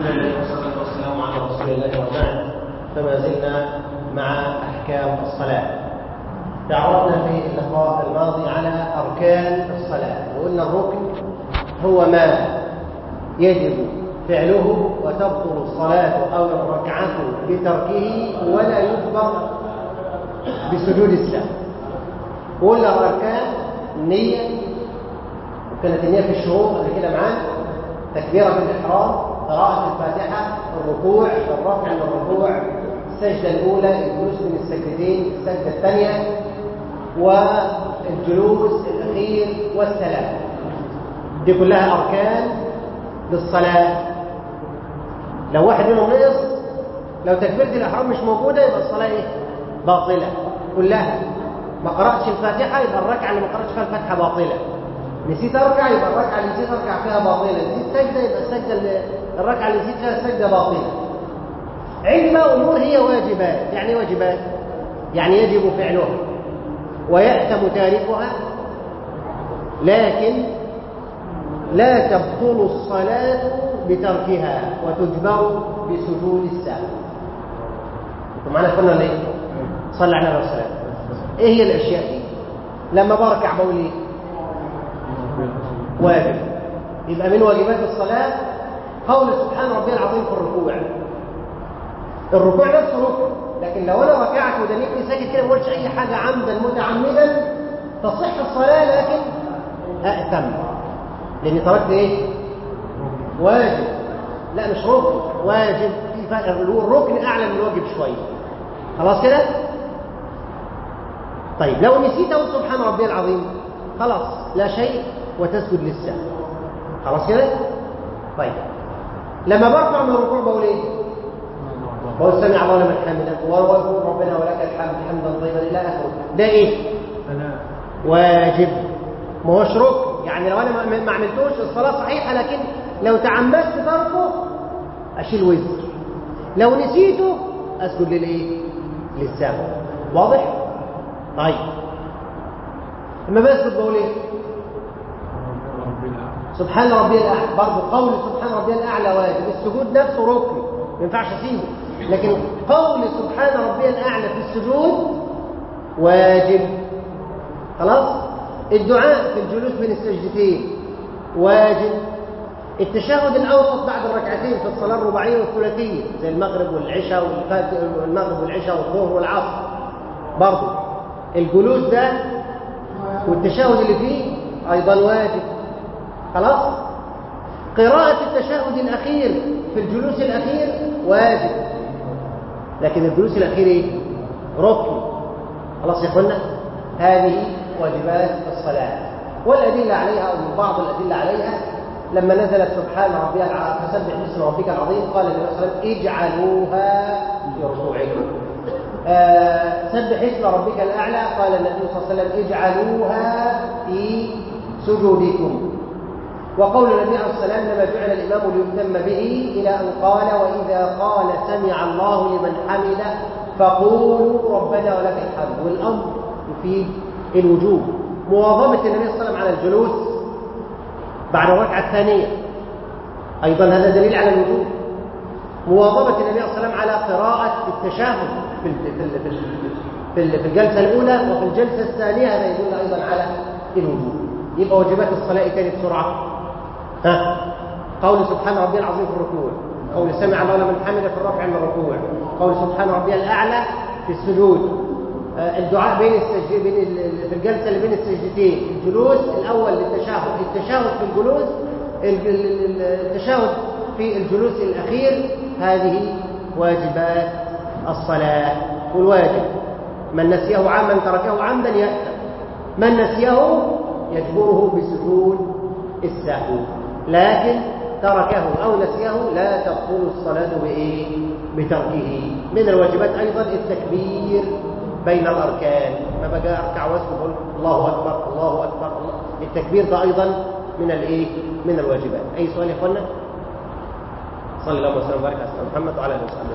والصلاة والسلام على رسول الله وبعد فما زلنا مع أحكام الصلاة. تعرضنا في اللقاء الماضي على أركان الصلاة وقلنا الركن هو ما يجب فعله وتبطل الصلاة أو الركعة بتركه ولا يجبر بسجود السهو وقلنا الأركان النية وكانت النية في الشروط قبل كده معانا تكبيرة الإحرام قراءة الفاتحة الركوع الرفع من الركوع السجدة الأولى الجلوس من السجدتين السجدة الثانية والجلوس الأخير والسلام. دي كلها أركان للصلاة. لو واحد منهم نقص لو تكبيرة الإحرام مش موجودة يبقى الصلاة إيه؟ باطلة. كلها. ما قرأتش الفاتحة يبقى الركعة اللي ما قرأتش فيها الفاتحة باطلة. نسيت أركع يبقى الركعة اللي نسيت أركع فيها باطلة. نسيت سجدة يبقى السجدة اللي الركعة اللي نسيت فيها السجده باطلة. عندي بقى أمور هي واجبات. يعني واجبات؟ يعني يجب فعلها. ويأتم تاركها. لكن لا تبطل الصلاة بتركها وتجبر بسجود السهو. أنتم معنا قلنا ليه صلى على الصلاة إيه هي الأشياء دي؟ لما بركع بقول إيه واجب. يبقى من واجبات الصلاة قول سبحان ربي العظيم في الركوع. الركوع نفسه ركن لكن لو أنا ركعت ودنيتني ساكت كده ما قلتش أي حاجة عمدا متعمدا تصح الصلاة لكن أأتم. لاني تركت إيه؟ واجب. لا مش ركن واجب. في فرق. الركن أعلى من الواجب شوية. خلاص كده؟ طيب لو نسيت أقول سبحان ربي العظيم خلاص لا شيء. وتسجد للسهو. خلاص كده؟ طيب. لما برفع من الركوع بقول إيه؟ بقول سمع الله لمن حمده واذكر ربنا ولك الحمد حمدا طيبا إلى اخره ده إيه؟ واجب. ما هوش ركن. يعني لو أنا ما عملتوش الصلاة صحيحة لكن لو تعمدت تركه أشيل وزر لو نسيته أسجد للإيه؟ للسهو. واضح؟ طيب. لما بسجد بقول إيه؟ سبحان ربي الأعلى. برضه قول سبحان ربي الأعلى واجب. السجود نفسه ركن ما ينفعش أسيبه. لكن قول سبحان ربي الأعلى في السجود واجب. خلاص؟ الدعاء في الجلوس بين السجدتين واجب. التشهد الأوسط بعد الركعتين في الصلاة الرباعية والثلاثية زي المغرب والعشاء والمغرب والعشاء والظهر والعصر. برضه الجلوس ده والتشهد اللي فيه أيضا واجب. خلاص؟ قراءة التشهد الأخير في الجلوس الأخير واجب. لكن الجلوس الأخير إيه؟ ركن. خلاص يا اخوانا هذه واجبات الصلاة. والأدلة عليها أو بعض الأدلة عليها لما نزلت سبحان ربي العظيم فسبح باسم ربك العظيم قال النبي صلى الله عليه وسلم اجعلوها في ركوعكم آه سبح اسم ربك الأعلى قال النبي صلى الله عليه وسلم اجعلوها في سجودكم. وقول النبي عليه الصلاة والسلام لما جعل الإمام ليهتم به إلى أن قال وإذا قال سمع الله لمن حمده فقولوا ربنا ولك الحمد. والأمر يفيد الوجوب. مواظبة النبي صلى الله عليه وسلم على الجلوس بعد الركعة الثانية. أيضا هذا دليل على الوجوب. مواظبة النبي صلى الله عليه وسلم على قراءة التشهد في في في الجلسة الأولى وفي الجلسة الثانية هذا يدل أيضا على الوجوب. يبقى واجبات الصلاة تاني بسرعة. ها؟ قول سبحان ربي العظيم في الركوع. قول سمع الله لمن حمده في الرفع من الركوع. قول سبحان ربي الأعلى في السجود. الدعاء بين السجد بين في الجلسة اللي بين السجدتين. الجلوس الأول للتشهد التشهد في الجلوس. التشهد في الجلوس الأخير. هذه واجبات الصلاة والواجب. من نسيه عاما تركه عمدا يأثم من نسيه يجبره بسجود السهو. لكن تركه أو نسيه لا تبطل الصلاة بإيه؟ بتركه من الواجبات أيضا التكبير بين الأركان ما بقى أركع واسجد الله أكبر الله أكبر الله التكبير ده أيضا من الإيه؟ من الواجبات أي سؤال يا إخوانا؟ صلى الله وسلم وبارك على محمد وعلى آله وصحبه